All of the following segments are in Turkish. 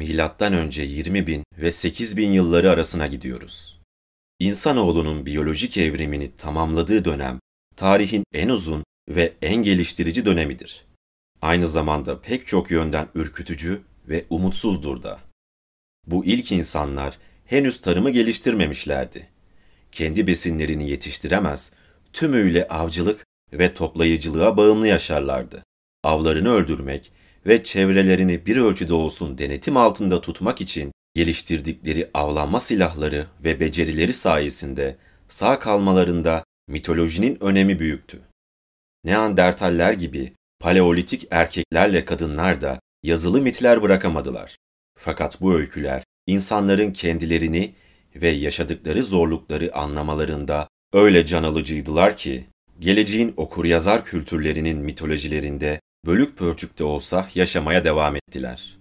milattan önce 20 bin ve 8 bin yılları arasına gidiyoruz. İnsanoğlunun biyolojik evrimini tamamladığı dönem, tarihin en uzun ve en geliştirici dönemidir. Aynı zamanda pek çok yönden ürkütücü ve umutsuzdur da. Bu ilk insanlar henüz tarımı geliştirmemişlerdi. Kendi besinlerini yetiştiremez, tümüyle avcılık ve toplayıcılığa bağımlı yaşarlardı. Avlarını öldürmek ve çevrelerini bir ölçüde olsun denetim altında tutmak için geliştirdikleri avlanma silahları ve becerileri sayesinde sağ kalmalarında mitolojinin önemi büyüktü. Neandertaller gibi paleolitik erkeklerle kadınlar da yazılı mitler bırakamadılar. Fakat bu öyküler insanların kendilerini ve yaşadıkları zorlukları anlamalarında öyle can alıcıydılar ki geleceğin okur-yazar kültürlerinin mitolojilerinde bölük pörçükte olsa yaşamaya devam ettiler.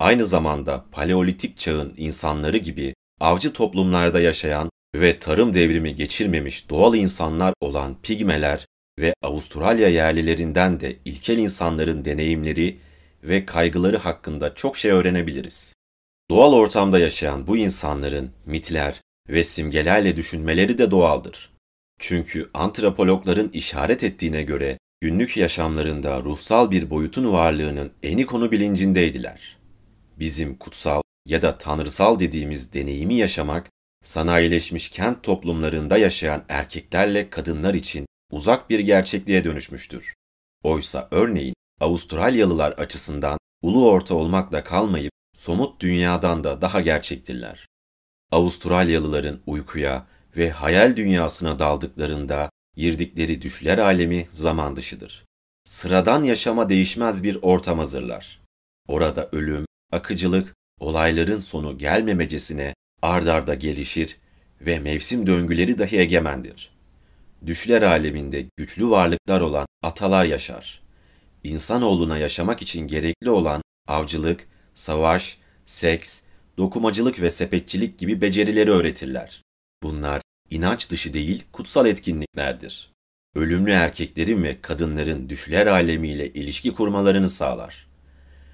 Aynı zamanda paleolitik çağın insanları gibi avcı toplumlarda yaşayan ve tarım devrimi geçirmemiş doğal insanlar olan pigmeler ve Avustralya yerlilerinden de ilkel insanların deneyimleri ve kaygıları hakkında çok şey öğrenebiliriz. Doğal ortamda yaşayan bu insanların mitler ve simgelerle düşünmeleri de doğaldır. Çünkü antropologların işaret ettiğine göre günlük yaşamlarında ruhsal bir boyutun varlığının eni konu bilincindeydiler. Bizim kutsal ya da tanrısal dediğimiz deneyimi yaşamak, sanayileşmiş kent toplumlarında yaşayan erkeklerle kadınlar için uzak bir gerçekliğe dönüşmüştür. Oysa örneğin Avustralyalılar açısından ulu orta olmakla kalmayıp somut dünyadan da daha gerçektirler. Avustralyalıların uykuya ve hayal dünyasına daldıklarında girdikleri düşler alemi zaman dışıdır. Sıradan yaşama değişmez bir ortam hazırlar. Orada ölüm, akıcılık, olayların sonu gelmemecesine ardarda gelişir ve mevsim döngüleri dahi egemendir. Düşler aleminde güçlü varlıklar olan atalar yaşar. İnsanoğluna yaşamak için gerekli olan avcılık, savaş, seks, dokumacılık ve sepetçilik gibi becerileri öğretirler. Bunlar inanç dışı değil kutsal etkinliklerdir. Ölümlü erkeklerin ve kadınların düşler alemiyle ilişki kurmalarını sağlar.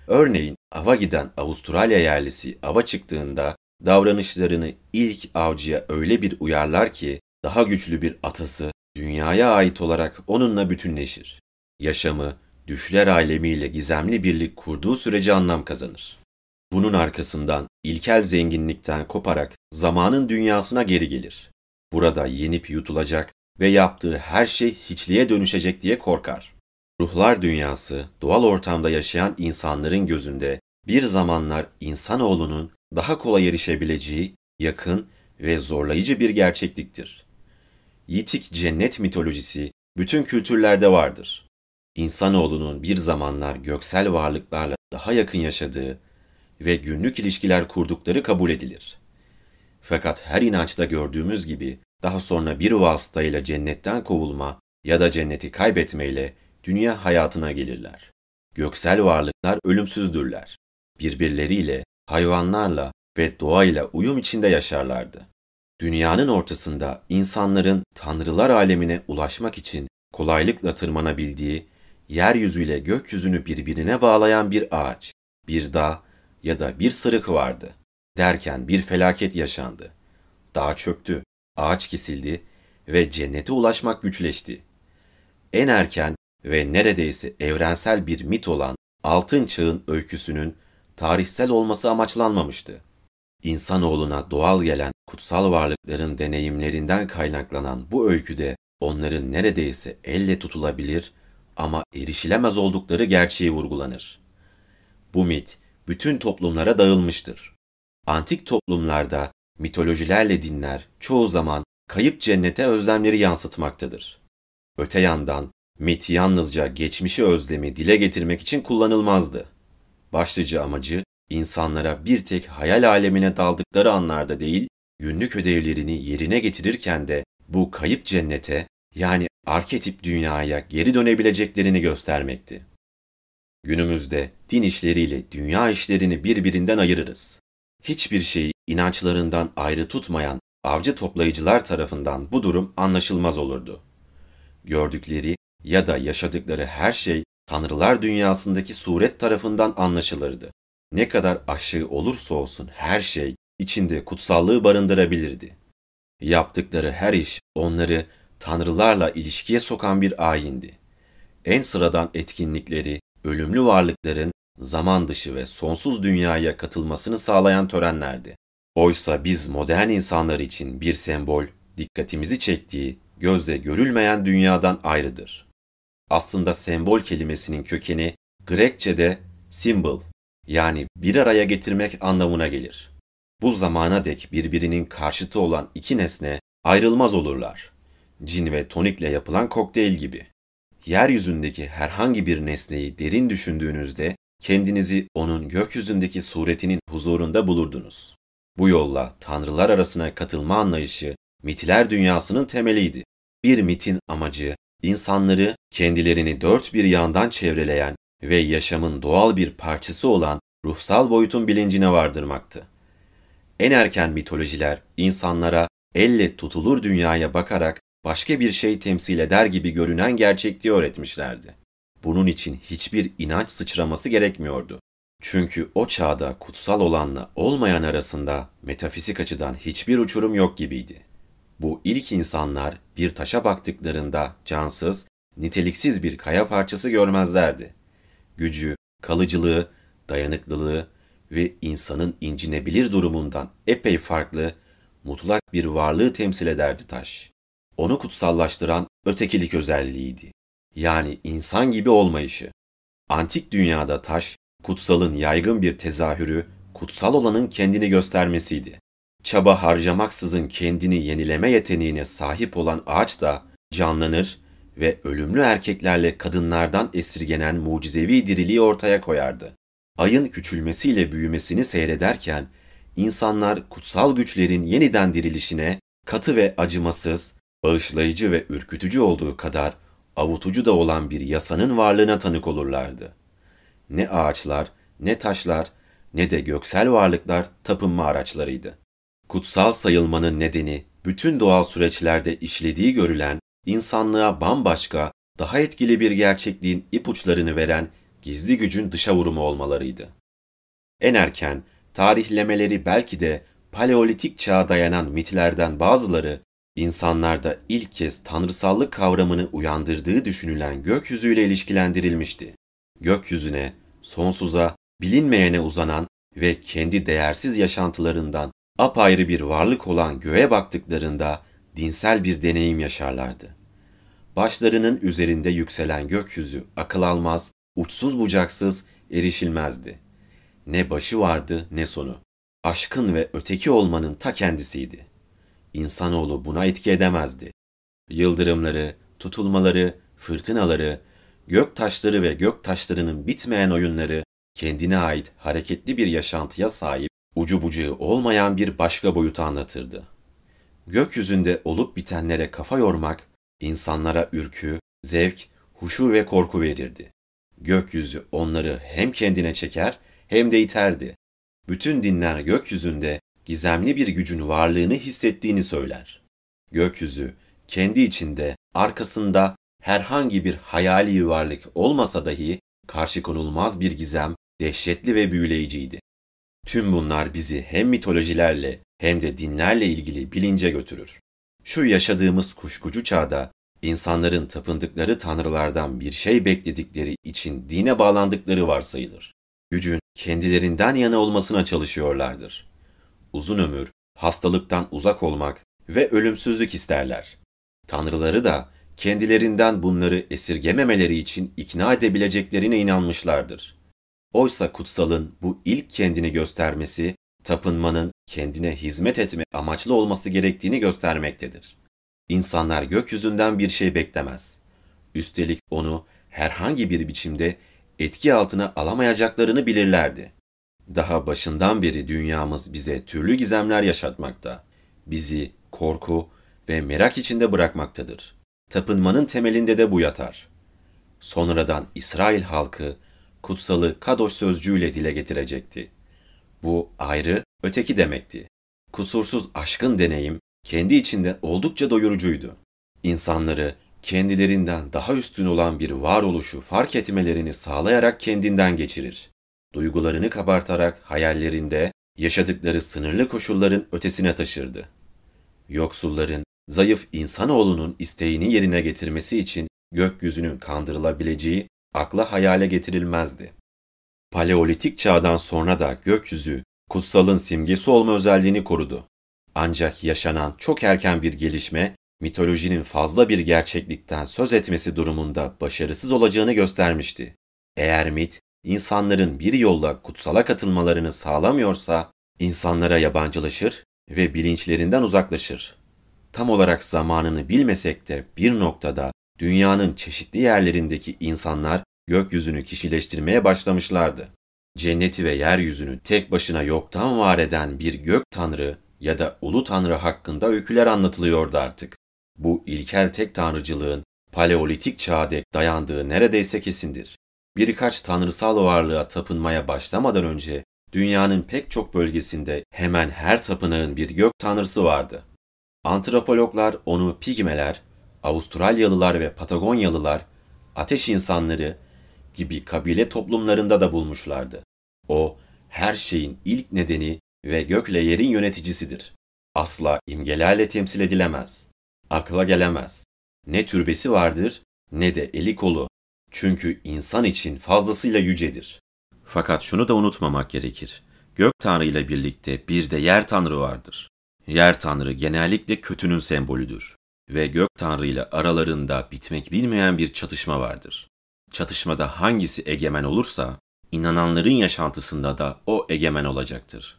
Örneğin ava giden Avustralya yerlisi ava çıktığında davranışlarını ilk avcıya öyle bir uyarlar ki daha güçlü bir atası dünyaya ait olarak onunla bütünleşir. Yaşamı düşler alemiyle gizemli birlik kurduğu sürece anlam kazanır. Bunun arkasından ilkel zenginlikten koparak zamanın dünyasına geri gelir. Burada yenip yutulacak ve yaptığı her şey hiçliğe dönüşecek diye korkar. Ruhlar dünyası doğal ortamda yaşayan insanların gözünde bir zamanlar insanoğlunun daha kolay erişebileceği yakın ve zorlayıcı bir gerçekliktir. Yitik cennet mitolojisi bütün kültürlerde vardır. İnsanoğlunun bir zamanlar göksel varlıklarla daha yakın yaşadığı ve günlük ilişkiler kurdukları kabul edilir. Fakat her inançta gördüğümüz gibi daha sonra bir vasıtayla cennetten kovulma ya da cenneti kaybetmeyle dünya hayatına gelirler. Göksel varlıklar ölümsüzdürler. Birbirleriyle, hayvanlarla ve doğayla uyum içinde yaşarlardı. Dünyanın ortasında insanların tanrılar alemine ulaşmak için kolaylıkla tırmanabildiği, yeryüzüyle gökyüzünü birbirine bağlayan bir ağaç, bir dağ ya da bir sırık vardı. Derken bir felaket yaşandı. Dağ çöktü, ağaç kesildi ve cennete ulaşmak güçleşti. En erken ve neredeyse evrensel bir mit olan Altın Çağ'ın öyküsünün tarihsel olması amaçlanmamıştı. İnsanoğluna doğal gelen kutsal varlıkların deneyimlerinden kaynaklanan bu öyküde onların neredeyse elle tutulabilir ama erişilemez oldukları gerçeği vurgulanır. Bu mit bütün toplumlara dağılmıştır. Antik toplumlarda mitolojilerle dinler çoğu zaman kayıp cennete özlemleri yansıtmaktadır. Öte yandan mit yalnızca geçmişi özlemi dile getirmek için kullanılmazdı. Başlıca amacı insanlara bir tek hayal alemine daldıkları anlarda değil, günlük ödevlerini yerine getirirken de bu kayıp cennete yani arketip dünyaya geri dönebileceklerini göstermekti. Günümüzde din işleriyle dünya işlerini birbirinden ayırırız. Hiçbir şeyi inançlarından ayrı tutmayan avcı toplayıcılar tarafından bu durum anlaşılmaz olurdu. Gördükleri ya da yaşadıkları her şey tanrılar dünyasındaki suret tarafından anlaşılırdı. ne kadar aşığı olursa olsun her şey içinde kutsallığı barındırabilirdi. Yaptıkları her iş onları tanrılarla ilişkiye sokan bir ayindi. En sıradan etkinlikleri, ölümlü varlıkların zaman dışı ve sonsuz dünyaya katılmasını sağlayan törenlerdi. Oysa biz modern insanlar için bir sembol, dikkatimizi çektiği, gözle görülmeyen dünyadan ayrıdır. Aslında sembol kelimesinin kökeni Grekçe'de symbol yani bir araya getirmek anlamına gelir. Bu zamana dek birbirinin karşıtı olan iki nesne ayrılmaz olurlar. Cin ve tonikle yapılan kokteyl gibi. Yeryüzündeki herhangi bir nesneyi derin düşündüğünüzde kendinizi onun gökyüzündeki suretinin huzurunda bulurdunuz. Bu yolla tanrılar arasına katılma anlayışı mitler dünyasının temeliydi. Bir mitin amacı insanları kendilerini dört bir yandan çevreleyen ve yaşamın doğal bir parçası olan ruhsal boyutun bilincine vardırmaktı. En erken mitolojiler insanlara elle tutulur dünyaya bakarak başka bir şey temsil eder gibi görünen gerçekliği öğretmişlerdi. Bunun için hiçbir inanç sıçraması gerekmiyordu. Çünkü o çağda kutsal olanla olmayan arasında metafizik açıdan hiçbir uçurum yok gibiydi. Bu ilk insanlar bir taşa baktıklarında cansız, niteliksiz bir kaya parçası görmezlerdi. Gücü, kalıcılığı, dayanıklılığı ve insanın incinebilir durumundan epey farklı, mutlak bir varlığı temsil ederdi taş. Onu kutsallaştıran ötekilik özelliğiydi. Yani insan gibi olmayışı. Antik dünyada taş, kutsalın yaygın bir tezahürü, kutsal olanın kendini göstermesiydi. Çaba harcamaksızın kendini yenileme yeteneğine sahip olan ağaç da canlanır ve ölümlü erkeklerle kadınlardan esirgenen mucizevi diriliği ortaya koyardı. Ayın küçülmesiyle büyümesini seyrederken insanlar kutsal güçlerin yeniden dirilişine katı ve acımasız, bağışlayıcı ve ürkütücü olduğu kadar avutucu da olan bir yasanın varlığına tanık olurlardı. Ne ağaçlar, ne taşlar, ne de göksel varlıklar tapınma araçlarıydı. Kutsal sayılmanın nedeni bütün doğal süreçlerde işlediği görülen, insanlığa bambaşka, daha etkili bir gerçekliğin ipuçlarını veren gizli gücün dışa vurumu olmalarıydı. En erken, tarihlemeleri belki de paleolitik çağa dayanan mitlerden bazıları, insanlarda ilk kez tanrısallık kavramını uyandırdığı düşünülen gökyüzüyle ilişkilendirilmişti. Gökyüzüne, sonsuza, bilinmeyene uzanan ve kendi değersiz yaşantılarından apayrı bir varlık olan göğe baktıklarında dinsel bir deneyim yaşarlardı. Başlarının üzerinde yükselen gökyüzü akıl almaz, uçsuz bucaksız, erişilmezdi. Ne başı vardı ne sonu. Aşkın ve öteki olmanın ta kendisiydi. İnsanoğlu buna etki edemezdi. Yıldırımları, tutulmaları, fırtınaları, gök taşları ve gök taşlarının bitmeyen oyunları kendine ait hareketli bir yaşantıya sahip, ucu bucağı olmayan bir başka boyutu anlatırdı. Gökyüzünde olup bitenlere kafa yormak, insanlara ürkü, zevk, huşu ve korku verirdi. Gökyüzü onları hem kendine çeker hem de iterdi. Bütün dinler gökyüzünde gizemli bir gücün varlığını hissettiğini söyler. Gökyüzü kendi içinde arkasında herhangi bir hayali varlık olmasa dahi karşı konulmaz bir gizem, dehşetli ve büyüleyiciydi. Tüm bunlar bizi hem mitolojilerle hem de dinlerle ilgili bilince götürür. Şu yaşadığımız kuşkucu çağda insanların tapındıkları tanrılardan bir şey bekledikleri için dine bağlandıkları varsayılır. Gücün kendilerinden yana olmasına çalışıyorlardır. Uzun ömür, hastalıktan uzak olmak ve ölümsüzlük isterler. Tanrıları da kendilerinden bunları esirgememeleri için ikna edebileceklerine inanmışlardır. Oysa kutsalın bu ilk kendini göstermesi, tapınmanın kendine hizmet etme amaçlı olması gerektiğini göstermektedir. İnsanlar gökyüzünden bir şey beklemez. Üstelik onu herhangi bir biçimde etki altına alamayacaklarını bilirlerdi. Daha başından beri dünyamız bize türlü gizemler yaşatmakta. Bizi korku ve merak içinde bırakmaktadır. Tapınmanın temelinde de bu yatar. Sonradan İsrail halkı kutsalı Kadoş sözcüğüyle dile getirecekti. Bu ayrı, öteki demekti. Kusursuz aşkın deneyim kendi içinde oldukça doyurucuydu. İnsanları kendilerinden daha üstün olan bir varoluşu fark etmelerini sağlayarak kendinden geçirir. duygularını kabartarak hayallerinde yaşadıkları sınırlı koşulların ötesine taşırdı. Yoksulların, zayıf insanoğlunun isteğini yerine getirmesi için gökyüzünün kandırılabileceği akla hayale getirilmezdi. Paleolitik çağdan sonra da gökyüzü kutsalın simgesi olma özelliğini korudu. Ancak yaşanan çok erken bir gelişme mitolojinin fazla bir gerçeklikten söz etmesi durumunda başarısız olacağını göstermişti. Eğer mit insanların bir yolla kutsala katılmalarını sağlamıyorsa insanlara yabancılaşır ve bilinçlerinden uzaklaşır. Tam olarak zamanını bilmesek de bir noktada dünyanın çeşitli yerlerindeki insanlar gökyüzünü kişileştirmeye başlamışlardı. Cenneti ve yeryüzünü tek başına yoktan var eden bir gök tanrı ya da ulu tanrı hakkında öyküler anlatılıyordu artık. Bu ilkel tek tanrıcılığın paleolitik çağa dek dayandığı neredeyse kesindir. Birkaç tanrısal varlığa tapınmaya başlamadan önce dünyanın pek çok bölgesinde hemen her tapınağın bir gök tanrısı vardı. Antropologlar onu pigmeler, Avustralyalılar ve Patagonyalılar, ateş insanları gibi kabile toplumlarında da bulmuşlardı. O, her şeyin ilk nedeni ve gökle yerin yöneticisidir. Asla imgelerle temsil edilemez. Akla gelemez. Ne türbesi vardır ne de eli kolu. Çünkü insan için fazlasıyla yücedir. Fakat şunu da unutmamak gerekir. Gök Tanrı ile birlikte bir de yer Tanrı vardır. Yer Tanrı genellikle kötünün sembolüdür ve Gök Tanrı ile aralarında bitmek bilmeyen bir çatışma vardır. Çatışmada hangisi egemen olursa inananların yaşantısında da o egemen olacaktır.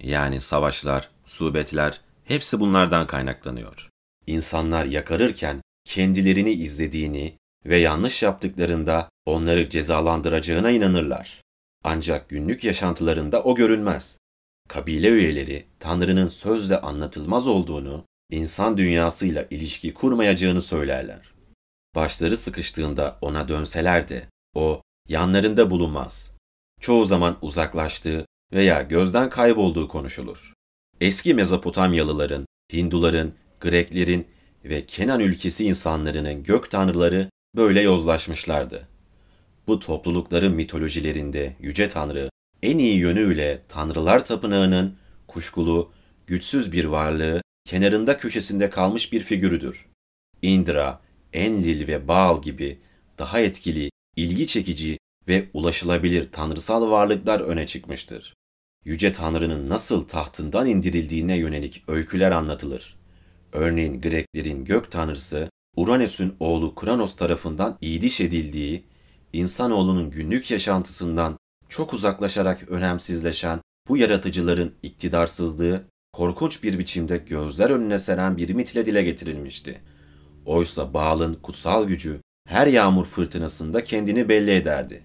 Yani savaşlar, subetler hepsi bunlardan kaynaklanıyor. İnsanlar yakarırken kendilerini izlediğini ve yanlış yaptıklarında onları cezalandıracağına inanırlar. Ancak günlük yaşantılarında o görünmez. Kabile üyeleri Tanrı'nın sözle anlatılmaz olduğunu, insan dünyasıyla ilişki kurmayacağını söylerler. Başları sıkıştığında ona dönseler de o yanlarında bulunmaz. Çoğu zaman uzaklaştığı veya gözden kaybolduğu konuşulur. Eski Mezopotamyalıların, Hinduların, Greklerin ve Kenan ülkesi insanlarının gök tanrıları böyle yozlaşmışlardı. Bu toplulukların mitolojilerinde yüce tanrı en iyi yönüyle tanrılar tapınağının kuşkulu, güçsüz bir varlığı kenarında köşesinde kalmış bir figürüdür. Indra, Enlil ve Baal gibi daha etkili, ilgi çekici ve ulaşılabilir tanrısal varlıklar öne çıkmıştır. Yüce Tanrı'nın nasıl tahtından indirildiğine yönelik öyküler anlatılır. Örneğin Greklerin gök tanrısı Uranüs'ün oğlu Kronos tarafından idiş edildiği, insanoğlunun günlük yaşantısından çok uzaklaşarak önemsizleşen bu yaratıcıların iktidarsızlığı korkunç bir biçimde gözler önüne seren bir mitle dile getirilmişti. Oysa Baal'ın kutsal gücü her yağmur fırtınasında kendini belli ederdi.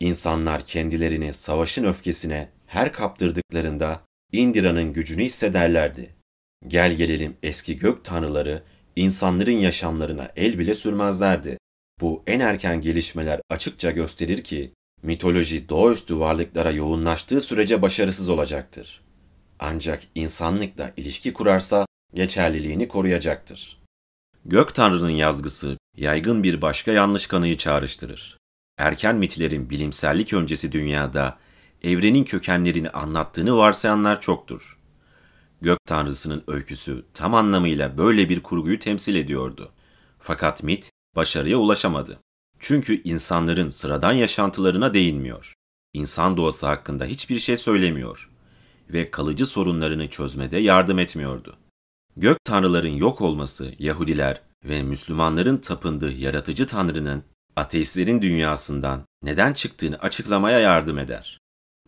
İnsanlar kendilerini savaşın öfkesine her kaptırdıklarında Indira'nın gücünü hissederlerdi. Gel gelelim eski gök tanrıları insanların yaşamlarına el bile sürmezlerdi. Bu en erken gelişmeler açıkça gösterir ki mitoloji doğaüstü varlıklara yoğunlaştığı sürece başarısız olacaktır. Ancak insanlıkla ilişki kurarsa geçerliliğini koruyacaktır. Gök Tanrı'nın yazgısı yaygın bir başka yanlış kanıyı çağrıştırır. Erken mitlerin bilimsellik öncesi dünyada evrenin kökenlerini anlattığını varsayanlar çoktur. Gök Tanrısı'nın öyküsü tam anlamıyla böyle bir kurguyu temsil ediyordu. Fakat mit başarıya ulaşamadı. Çünkü insanların sıradan yaşantılarına değinmiyor. İnsan doğası hakkında hiçbir şey söylemiyor ve kalıcı sorunlarını çözmede yardım etmiyordu. Gök tanrıların yok olması Yahudiler ve Müslümanların tapındığı yaratıcı tanrının ateistlerin dünyasından neden çıktığını açıklamaya yardım eder.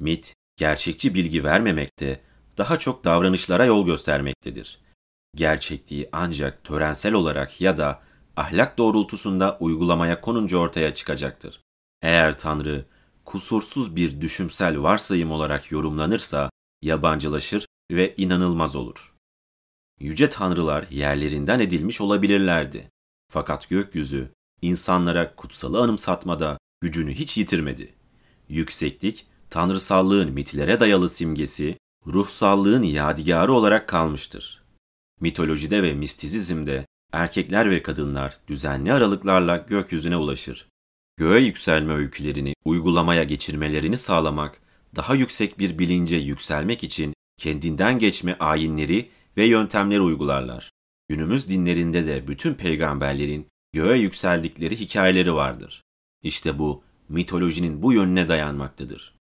Mit, gerçekçi bilgi vermemekte, daha çok davranışlara yol göstermektedir. Gerçekliği ancak törensel olarak ya da ahlak doğrultusunda uygulamaya konunca ortaya çıkacaktır. Eğer Tanrı kusursuz bir düşümsel varsayım olarak yorumlanırsa yabancılaşır ve inanılmaz olur. Yüce tanrılar yerlerinden edilmiş olabilirlerdi. Fakat gökyüzü insanlara kutsalı anımsatmada gücünü hiç yitirmedi. Yükseklik, tanrısallığın mitlere dayalı simgesi, ruhsallığın yadigarı olarak kalmıştır. Mitolojide ve mistizizmde erkekler ve kadınlar düzenli aralıklarla gökyüzüne ulaşır. göğe yükselme öykülerini uygulamaya geçirmelerini sağlamak, daha yüksek bir bilince yükselmek için kendinden geçme ayinleri ve yöntemleri uygularlar. Günümüz dinlerinde de bütün peygamberlerin göğe yükseldikleri hikayeleri vardır. İşte bu mitolojinin bu yönüne dayanmaktadır.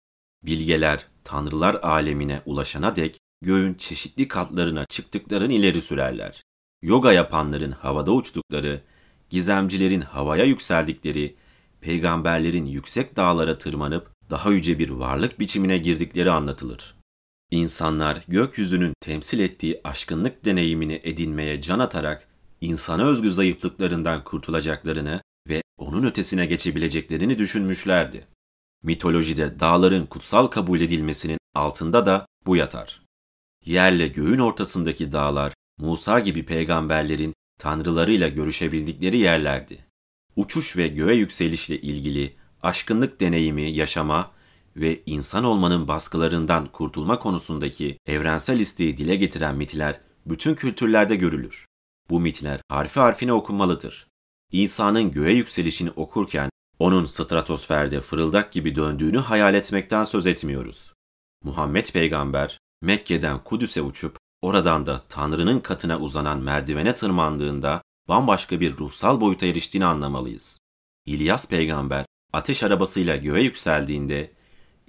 Bilgeler tanrılar alemine ulaşana dek göğün çeşitli katlarına çıktıklarını ileri sürerler. Yoga yapanların havada uçtukları, gizemcilerin havaya yükseldikleri, peygamberlerin yüksek dağlara tırmanıp daha yüce bir varlık biçimine girdikleri anlatılır. İnsanlar gökyüzünün temsil ettiği aşkınlık deneyimini edinmeye can atarak insana özgü zayıflıklarından kurtulacaklarını ve onun ötesine geçebileceklerini düşünmüşlerdi. Mitolojide dağların kutsal kabul edilmesinin altında da bu yatar. Yerle göğün ortasındaki dağlar Musa gibi peygamberlerin tanrılarıyla görüşebildikleri yerlerdi. Uçuş ve göğe yükselişle ilgili aşkınlık deneyimi yaşama ve insan olmanın baskılarından kurtulma konusundaki evrensel isteği dile getiren mitler bütün kültürlerde görülür. Bu mitler harfi harfine okunmalıdır. İsa'nın göğe yükselişini okurken onun stratosferde fırıldak gibi döndüğünü hayal etmekten söz etmiyoruz. Muhammed peygamber Mekke'den Kudüs'e uçup oradan da Tanrı'nın katına uzanan merdivene tırmandığında bambaşka bir ruhsal boyuta eriştiğini anlamalıyız. İlyas peygamber ateş arabasıyla göğe yükseldiğinde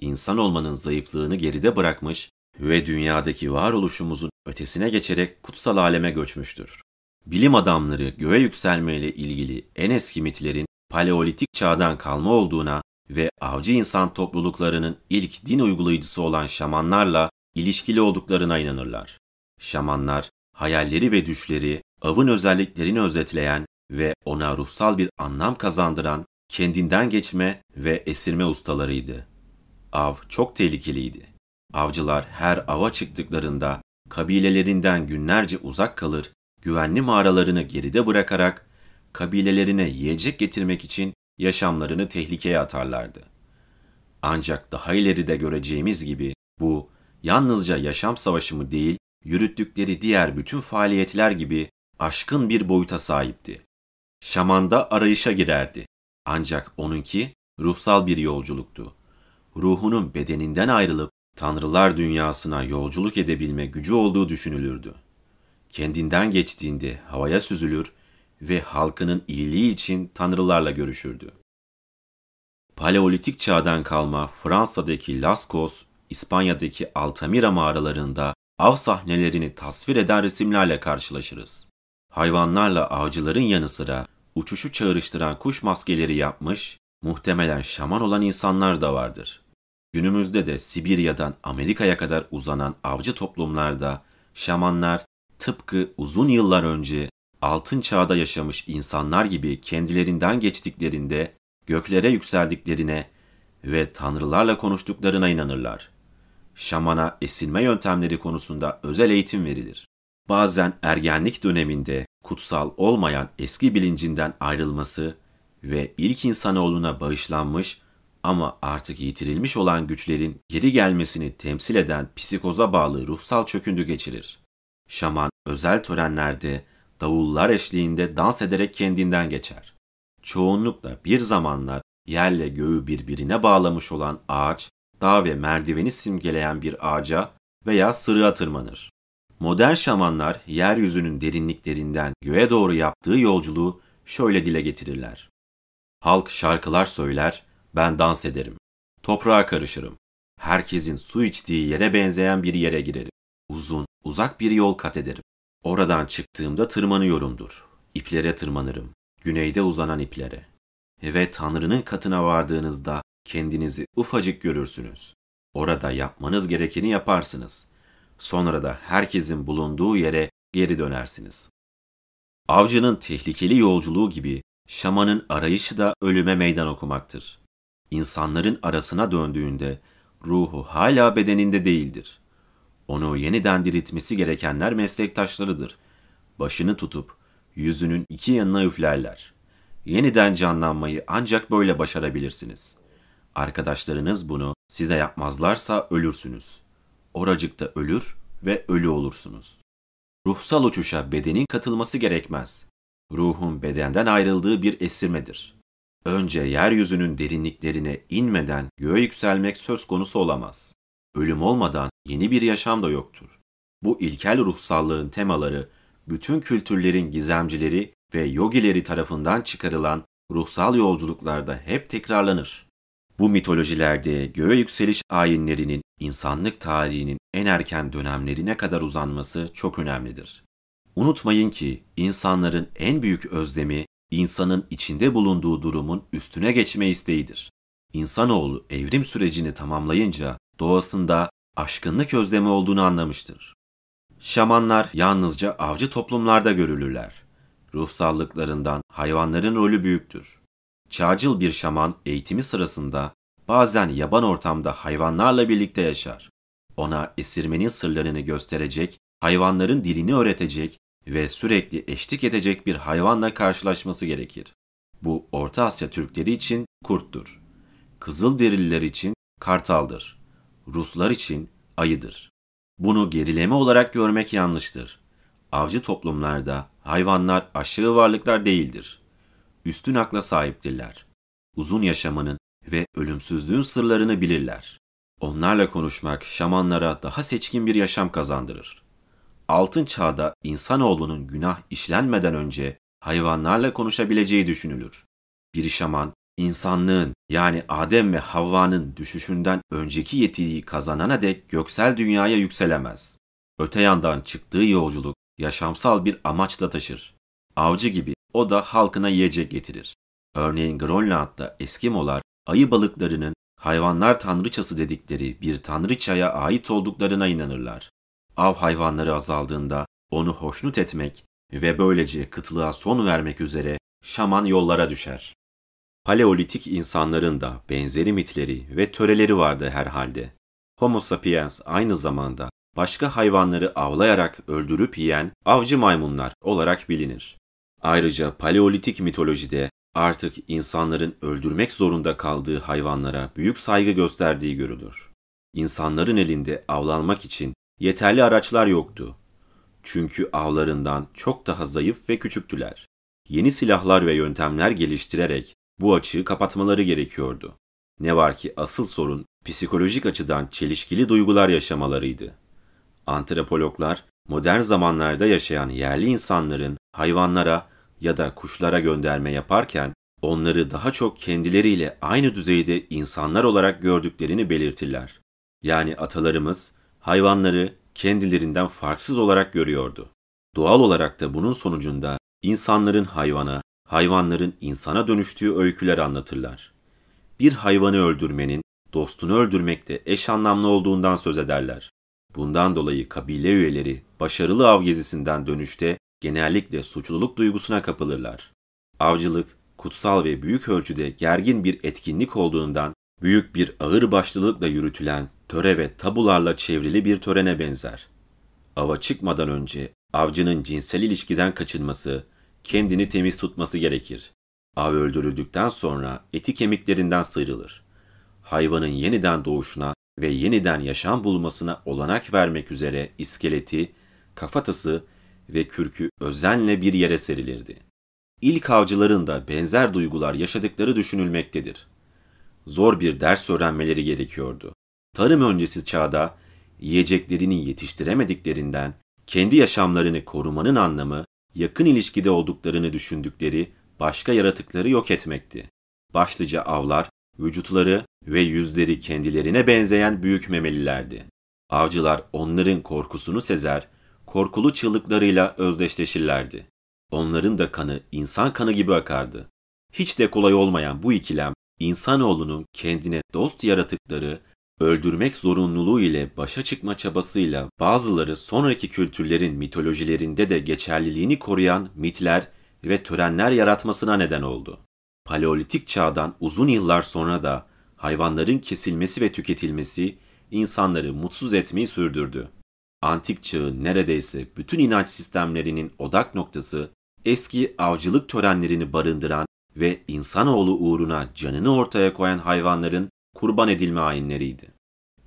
insan olmanın zayıflığını geride bırakmış ve dünyadaki varoluşumuzun ötesine geçerek kutsal aleme göçmüştür. Bilim adamları göğe yükselmeyle ilgili en eski mitlerin paleolitik çağdan kalma olduğuna ve avcı insan topluluklarının ilk din uygulayıcısı olan şamanlarla ilişkili olduklarına inanırlar. Şamanlar, hayalleri ve düşleri, avın özelliklerini özetleyen ve ona ruhsal bir anlam kazandıran kendinden geçme ve esirme ustalarıydı. Av çok tehlikeliydi. Avcılar her ava çıktıklarında kabilelerinden günlerce uzak kalır, güvenli mağaralarını geride bırakarak kabilelerine yiyecek getirmek için yaşamlarını tehlikeye atarlardı. Ancak daha ileride göreceğimiz gibi bu yalnızca yaşam savaşı mı değil, yürüttükleri diğer bütün faaliyetler gibi aşkın bir boyuta sahipti. Şaman'da arayışa girerdi. Ancak onunki ruhsal bir yolculuktu. Ruhunun bedeninden ayrılıp tanrılar dünyasına yolculuk edebilme gücü olduğu düşünülürdü. Kendinden geçtiğinde havaya süzülür ve halkının iyiliği için tanrılarla görüşürdü. Paleolitik çağdan kalma Fransa'daki Lascaux, İspanya'daki Altamira mağaralarında av sahnelerini tasvir eden resimlerle karşılaşırız. Hayvanlarla avcıların yanı sıra uçuşu çağrıştıran kuş maskeleri yapmış, muhtemelen şaman olan insanlar da vardır. Günümüzde de Sibirya'dan Amerika'ya kadar uzanan avcı toplumlarda şamanlar tıpkı uzun yıllar önce altın çağda yaşamış insanlar gibi kendilerinden geçtiklerinde göklere yükseldiklerine ve tanrılarla konuştuklarına inanırlar. Şamana esilme yöntemleri konusunda özel eğitim verilir. Bazen ergenlik döneminde kutsal olmayan eski bilincinden ayrılması ve ilk insanoğluna bağışlanmış ama artık yitirilmiş olan güçlerin geri gelmesini temsil eden psikoza bağlı ruhsal çöküntü geçirir. Şaman özel törenlerde davullar eşliğinde dans ederek kendinden geçer. Çoğunlukla bir zamanlar yerle göğü birbirine bağlamış olan ağaç, dağ ve merdiveni simgeleyen bir ağaca veya sırığa tırmanır. Modern şamanlar yeryüzünün derinliklerinden göğe doğru yaptığı yolculuğu şöyle dile getirirler. Halk şarkılar söyler, ben dans ederim. Toprağa karışırım. Herkesin su içtiği yere benzeyen bir yere girerim. Uzun, uzak bir yol kat ederim. Oradan çıktığımda tırmanıyorumdur. İplere tırmanırım. Güneyde uzanan iplere. Ve Tanrı'nın katına vardığınızda kendinizi ufacık görürsünüz. Orada yapmanız gerekeni yaparsınız. Sonra da herkesin bulunduğu yere geri dönersiniz. Avcının tehlikeli yolculuğu gibi şamanın arayışı da ölüme meydan okumaktır. İnsanların arasına döndüğünde ruhu hala bedeninde değildir. Onu yeniden diriltmesi gerekenler meslektaşlarıdır. Başını tutup yüzünün iki yanına üflerler. Yeniden canlanmayı ancak böyle başarabilirsiniz. Arkadaşlarınız bunu size yapmazlarsa ölürsünüz. Oracıkta ölür ve ölü olursunuz. Ruhsal uçuşa bedenin katılması gerekmez. Ruhun bedenden ayrıldığı bir esirmedir. önce yeryüzünün derinliklerine inmeden göğe yükselmek söz konusu olamaz. Ölüm olmadan yeni bir yaşam da yoktur. Bu ilkel ruhsallığın temaları bütün kültürlerin gizemcileri ve yogileri tarafından çıkarılan ruhsal yolculuklarda hep tekrarlanır. Bu mitolojilerde göğe yükseliş ayinlerinin insanlık tarihinin en erken dönemlerine kadar uzanması çok önemlidir. Unutmayın ki insanların en büyük özlemi insanın içinde bulunduğu durumun üstüne geçme isteğidir. İnsanoğlu evrim sürecini tamamlayınca doğasında aşkınlık özlemi olduğunu anlamıştır. Şamanlar yalnızca avcı toplumlarda görülürler. Ruhsallıklarından hayvanların rolü büyüktür. Çağcıl bir şaman eğitimi sırasında bazen yaban ortamda hayvanlarla birlikte yaşar. Ona esirmenin sırlarını gösterecek, hayvanların dilini öğretecek ve sürekli eşlik edecek bir hayvanla karşılaşması gerekir. Bu Orta Asya Türkleri için kurttur. Kızılderililer için kartaldır. Ruslar için ayıdır. Bunu gerileme olarak görmek yanlıştır. Avcı toplumlarda hayvanlar aşağı varlıklar değildir. Üstün akla sahiptirler. Uzun yaşamanın ve ölümsüzlüğün sırlarını bilirler. Onlarla konuşmak şamanlara daha seçkin bir yaşam kazandırır. Altın çağda insanoğlunun günah işlenmeden önce hayvanlarla konuşabileceği düşünülür. Bir şaman, insanlığın yani Adem ve Havva'nın düşüşünden önceki yetiyi kazanana dek göksel dünyaya yükselemez. Öte yandan çıktığı yolculuk yaşamsal bir amaçla taşır. Avcı gibi o da halkına yiyecek getirir. Örneğin Grönland'da Eskimolar ayı balıklarının hayvanlar tanrıçası dedikleri bir tanrıçaya ait olduklarına inanırlar. Av hayvanları azaldığında onu hoşnut etmek ve böylece kıtlığa son vermek üzere şaman yollara düşer. Paleolitik insanların da benzeri mitleri ve töreleri vardı herhalde. Homo sapiens aynı zamanda başka hayvanları avlayarak öldürüp yiyen avcı maymunlar olarak bilinir. Ayrıca paleolitik mitolojide artık insanların öldürmek zorunda kaldığı hayvanlara büyük saygı gösterdiği görülür. İnsanların elinde avlanmak için yeterli araçlar yoktu. Çünkü avlarından çok daha zayıf ve küçüktüler. Yeni silahlar ve yöntemler geliştirerek bu açığı kapatmaları gerekiyordu. Ne var ki asıl sorun psikolojik açıdan çelişkili duygular yaşamalarıydı. Antropologlar modern zamanlarda yaşayan yerli insanların hayvanlara ya da kuşlara gönderme yaparken onları daha çok kendileriyle aynı düzeyde insanlar olarak gördüklerini belirtirler. Yani atalarımız hayvanları kendilerinden farksız olarak görüyordu. Doğal olarak da bunun sonucunda insanların hayvana, hayvanların insana dönüştüğü öyküler anlatırlar. Bir hayvanı öldürmenin dostunu öldürmekte eş anlamlı olduğundan söz ederler. Bundan dolayı kabile üyeleri başarılı av gezisinden dönüşte genellikle suçluluk duygusuna kapılırlar. Avcılık, kutsal ve büyük ölçüde gergin bir etkinlik olduğundan büyük bir ağır başlılıkla yürütülen töre ve tabularla çevrili bir törene benzer. Ava çıkmadan önce avcının cinsel ilişkiden kaçınması, kendini temiz tutması gerekir. Av öldürüldükten sonra eti kemiklerinden sıyrılır. Hayvanın yeniden doğuşuna ve yeniden yaşam bulmasına olanak vermek üzere iskeleti, kafatası ve kürkü özenle bir yere serilirdi. İlk avcıların da benzer duygular yaşadıkları düşünülmektedir. Zor bir ders öğrenmeleri gerekiyordu. Tarım öncesi çağda yiyeceklerini yetiştiremediklerinden kendi yaşamlarını korumanın anlamı yakın ilişkide olduklarını düşündükleri başka yaratıkları yok etmekti. Başlıca avlar, vücutları ve yüzleri kendilerine benzeyen büyük memelilerdi. Avcılar onların korkusunu sezer, korkulu çığlıklarıyla özdeşleşirlerdi. Onların da kanı insan kanı gibi akardı. Hiç de kolay olmayan bu ikilem, insanoğlunun kendine dost yaratıkları öldürmek zorunluluğu ile başa çıkma çabasıyla bazıları sonraki kültürlerin mitolojilerinde de geçerliliğini koruyan mitler ve törenler yaratmasına neden oldu. Paleolitik çağdan uzun yıllar sonra da hayvanların kesilmesi ve tüketilmesi insanları mutsuz etmeyi sürdürdü. Antik çağın neredeyse bütün inanç sistemlerinin odak noktası eski avcılık törenlerini barındıran ve insanoğlu uğruna canını ortaya koyan hayvanların kurban edilme ayinleriydi.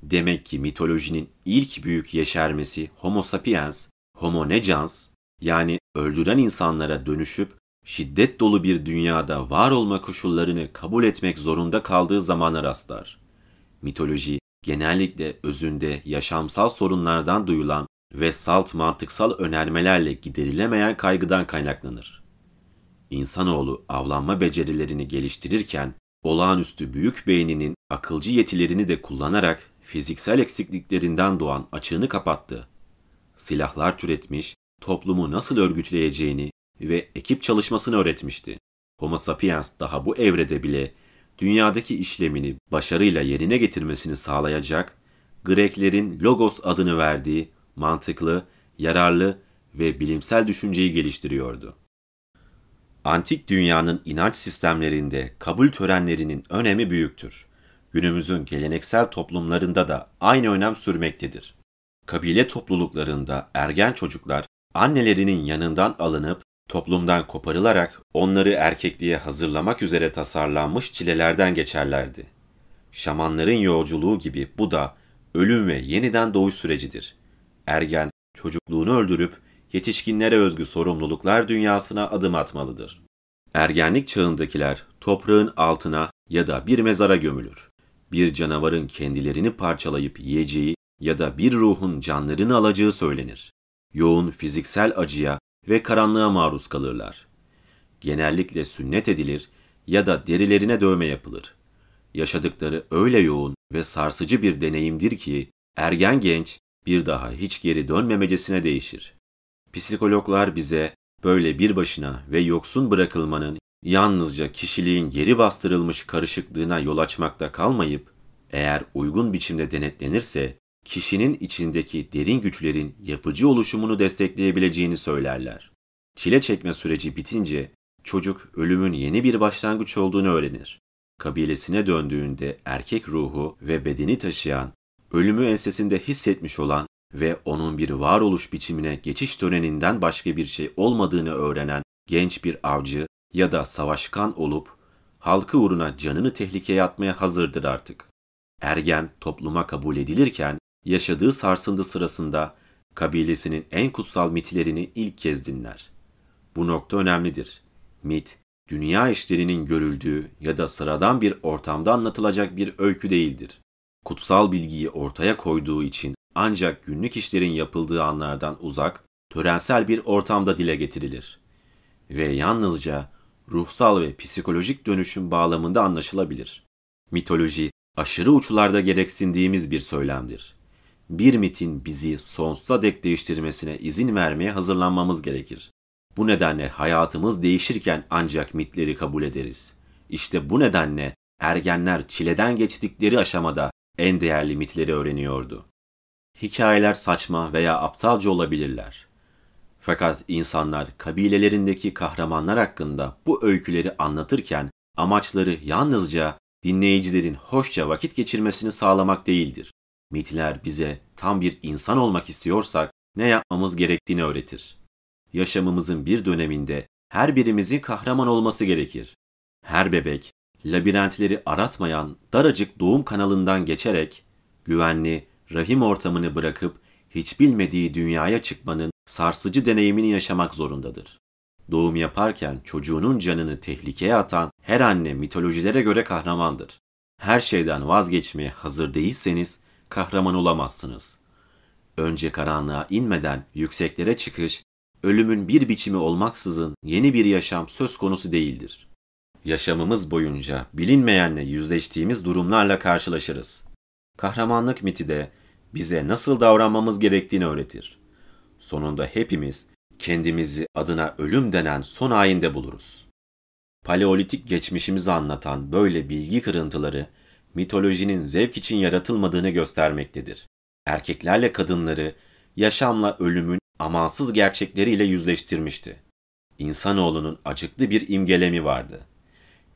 Demek ki mitolojinin ilk büyük yeşermesi Homo sapiens, Homo necans yani öldüren insanlara dönüşüp şiddet dolu bir dünyada var olma koşullarını kabul etmek zorunda kaldığı zamana rastlar. Mitoloji genellikle özünde yaşamsal sorunlardan duyulan ve salt mantıksal önermelerle giderilemeyen kaygıdan kaynaklanır. İnsanoğlu avlanma becerilerini geliştirirken olağanüstü büyük beyninin akılcı yetilerini de kullanarak fiziksel eksikliklerinden doğan açığını kapattı. Silahlar türetmiş, toplumu nasıl örgütleyeceğini ve ekip çalışmasını öğretmişti. Homo sapiens daha bu evrede bile dünyadaki işlemini başarıyla yerine getirmesini sağlayacak, Greklerin Logos adını verdiği mantıklı, yararlı ve bilimsel düşünceyi geliştiriyordu. Antik dünyanın inanç sistemlerinde kabul törenlerinin önemi büyüktür. Günümüzün geleneksel toplumlarında da aynı önem sürmektedir. Kabile topluluklarında ergen çocuklar annelerinin yanından alınıp toplumdan koparılarak onları erkekliğe hazırlamak üzere tasarlanmış çilelerden geçerlerdi. Şamanların yolculuğu gibi bu da ölüm ve yeniden doğuş sürecidir. Ergen çocukluğunu öldürüp yetişkinlere özgü sorumluluklar dünyasına adım atmalıdır. Ergenlik çağındakiler toprağın altına ya da bir mezara gömülür. Bir canavarın kendilerini parçalayıp yiyeceği ya da bir ruhun canlarını alacağı söylenir. Yoğun fiziksel acıya ve karanlığa maruz kalırlar. Genellikle sünnet edilir ya da derilerine dövme yapılır. Yaşadıkları öyle yoğun ve sarsıcı bir deneyimdir ki ergen genç bir daha hiç geri dönmemecesine değişir. Psikologlar bize böyle bir başına ve yoksun bırakılmanın yalnızca kişiliğin geri bastırılmış karışıklığına yol açmakta kalmayıp, eğer uygun biçimde denetlenirse, kişinin içindeki derin güçlerin yapıcı oluşumunu destekleyebileceğini söylerler. Çile çekme süreci bitince çocuk ölümün yeni bir başlangıç olduğunu öğrenir. Kabilesine döndüğünde erkek ruhu ve bedeni taşıyan, ölümü ensesinde hissetmiş olan ve onun bir varoluş biçimine geçiş töreninden başka bir şey olmadığını öğrenen genç bir avcı ya da savaşkan olup halkı uğruna canını tehlikeye atmaya hazırdır artık. Ergen topluma kabul edilirken yaşadığı sarsıntı sırasında kabilesinin en kutsal mitlerini ilk kez dinler. Bu nokta önemlidir. Mit, dünya işlerinin görüldüğü ya da sıradan bir ortamda anlatılacak bir öykü değildir. Kutsal bilgiyi ortaya koyduğu için ancak günlük işlerin yapıldığı anlardan uzak, törensel bir ortamda dile getirilir. Ve yalnızca ruhsal ve psikolojik dönüşüm bağlamında anlaşılabilir. Mitoloji, aşırı uçlarda gereksindiğimiz bir söylemdir. Bir mitin bizi sonsuza dek değiştirmesine izin vermeye hazırlanmamız gerekir. Bu nedenle hayatımız değişirken ancak mitleri kabul ederiz. İşte bu nedenle ergenler çileden geçtikleri aşamada en değerli mitleri öğreniyordu. Hikayeler saçma veya aptalca olabilirler. Fakat insanlar kabilelerindeki kahramanlar hakkında bu öyküleri anlatırken amaçları yalnızca dinleyicilerin hoşça vakit geçirmesini sağlamak değildir. Mitler bize tam bir insan olmak istiyorsak ne yapmamız gerektiğini öğretir. Yaşamımızın bir döneminde her birimizin kahraman olması gerekir. Her bebek labirentleri aratmayan daracık doğum kanalından geçerek güvenli, rahim ortamını bırakıp hiç bilmediği dünyaya çıkmanın sarsıcı deneyimini yaşamak zorundadır. Doğum yaparken çocuğunun canını tehlikeye atan her anne mitolojilere göre kahramandır. Her şeyden vazgeçmeye hazır değilseniz kahraman olamazsınız. Önce karanlığa inmeden yükseklere çıkış, ölümün bir biçimi olmaksızın yeni bir yaşam söz konusu değildir. Yaşamımız boyunca bilinmeyenle yüzleştiğimiz durumlarla karşılaşırız. Kahramanlık miti de bize nasıl davranmamız gerektiğini öğretir. Sonunda hepimiz kendimizi adına ölüm denen son ayinde buluruz. Paleolitik geçmişimizi anlatan böyle bilgi kırıntıları mitolojinin zevk için yaratılmadığını göstermektedir. Erkeklerle kadınları yaşamla ölümün amansız gerçekleriyle yüzleştirmişti. İnsanoğlunun acıklı bir imgelemi vardı.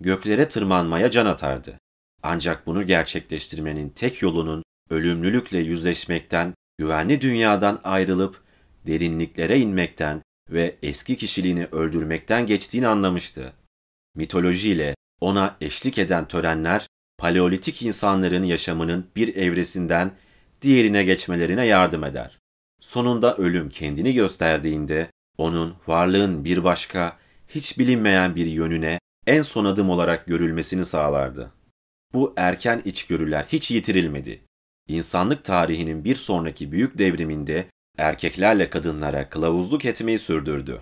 Göklere tırmanmaya can atardı. Ancak bunu gerçekleştirmenin tek yolunun ölümlülükle yüzleşmekten, güvenli dünyadan ayrılıp derinliklere inmekten ve eski kişiliğini öldürmekten geçtiğini anlamıştı. Mitolojiyle ona eşlik eden törenler, paleolitik insanların yaşamının bir evresinden diğerine geçmelerine yardım eder. Sonunda ölüm kendini gösterdiğinde onun varlığın bir başka, hiç bilinmeyen bir yönüne en son adım olarak görülmesini sağlardı. Bu erken içgörüler hiç yitirilmedi. İnsanlık tarihinin bir sonraki büyük devriminde erkeklerle kadınlara kılavuzluk etmeyi sürdürdü.